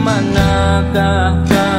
Manakah